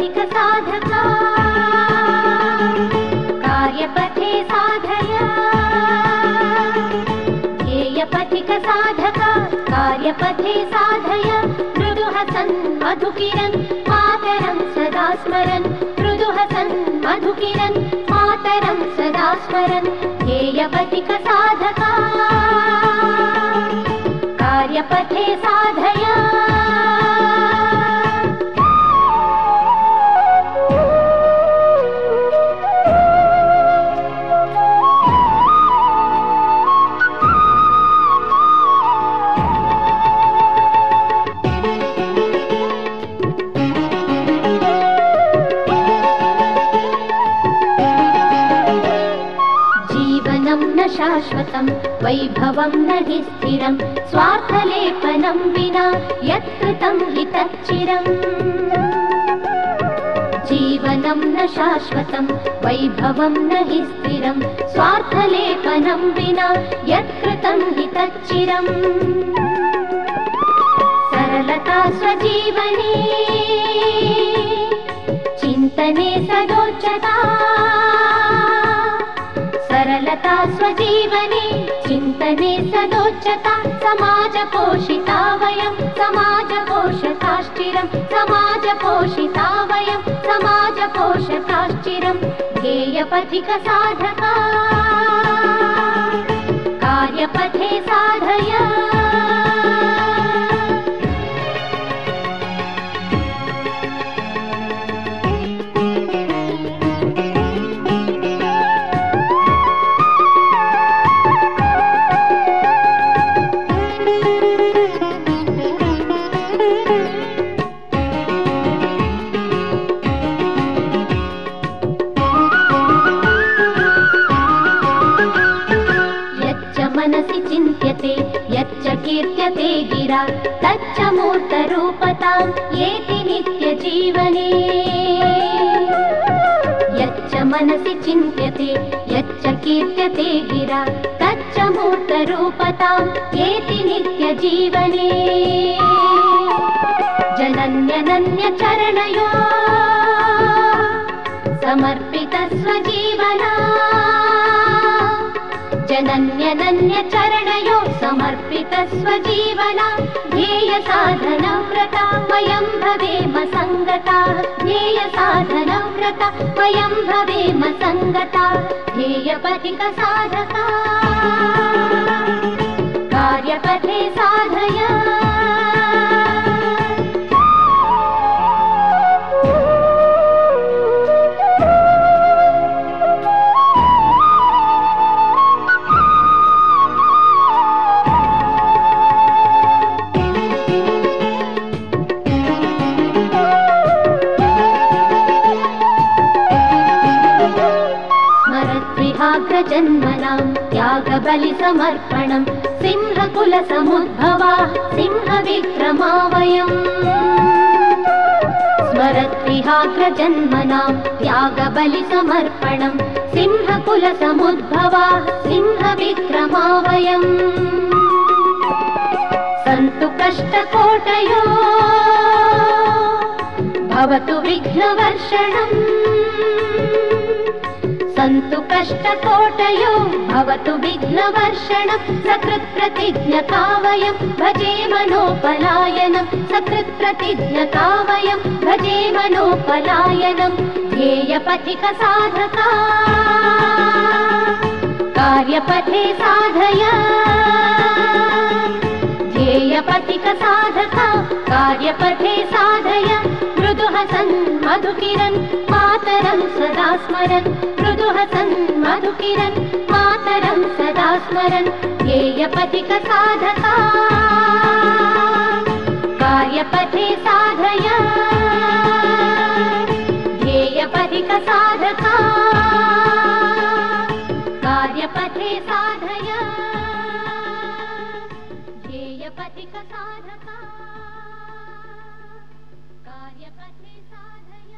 ध्येयपथिक साधका कार्यपथे साधय। ध्येयपथिक साधका कार्यपथे साधय। मृदुहसन् मधुकिरन् मातरं सदा स्मरन् मृदुहसन् मधुकिरन् मातरं सदा स्मरन् ध्येयपथिक साधका कार्यपथे साधय न शाश्वतं वैभवं न हि स्थिरं स्वार्थलेपनं विना यत्कृतं हि तच्चिरम् जीवनं न शाश्वतं वैभवं न हि स्थिरं स्वार्थलेपनं विना यत्कृतं हि तच्चिरम् सरलता स्वजीवने चिन्तने सदोच्चता समाजपोषिता वयं समाजपोषताश्चिरं समाजपोषिता वयं समाजपोषताश्चिरं ध्येयपथिक साधका कार्यपथे साधय गिरा तच्च मूर्तरूपतां येति नित्यजीवने। यच्च मनसि चिन्त्यते यच्च कीर्त्यते गिरा तच्च मूर्तरूपतां येति नित्यजीवने। जनन्यनन्यचरणयो समर्पित स्वजीवना जनन्यनन्यचरणयो स्वजीवना ध्येय साधनव्रता वयं भवेम सङ्गता। ध्येय साधनव्रता वयं भवेम सङ्गता। ध्येयपथिक स्मरद्विहाग्रजन्मनां त्यागबलिसमर्पणं सिंहकुलसमुद्भवा सिंहविक्रमा वयम् स्मरद्विहाग्रजन्मनां त्यागबलिसमर्पणं सिंहकुलसमुद्भवा सिंहविक्रमा वयम् सन्तु कष्टकोटयो भवतु विघ्नवर्षणम् सन्तु कष्टकोटयो भवतु विघ्नवर्षणं सकृत्प्रतिज्ञता वयं भजे मनोपलायनं सकृत्प्रतिज्ञता वयं भजे ध्येयपथिक साधका। कार्यपथे साधय। ध्येयपथिक साधका कार्यपथे साधय। मृदुहसन् मधुकिरन् मातरं सदा स्मरन् मृदुहसन् मधुकिरन् मातरं सदा स्मरन् ध्येयपथिक साधका कार्यपथे साधय। ध्येयपथिक साधका कार्यपथे साधय। ध्येयपथिक साधका कार्यपथे साधय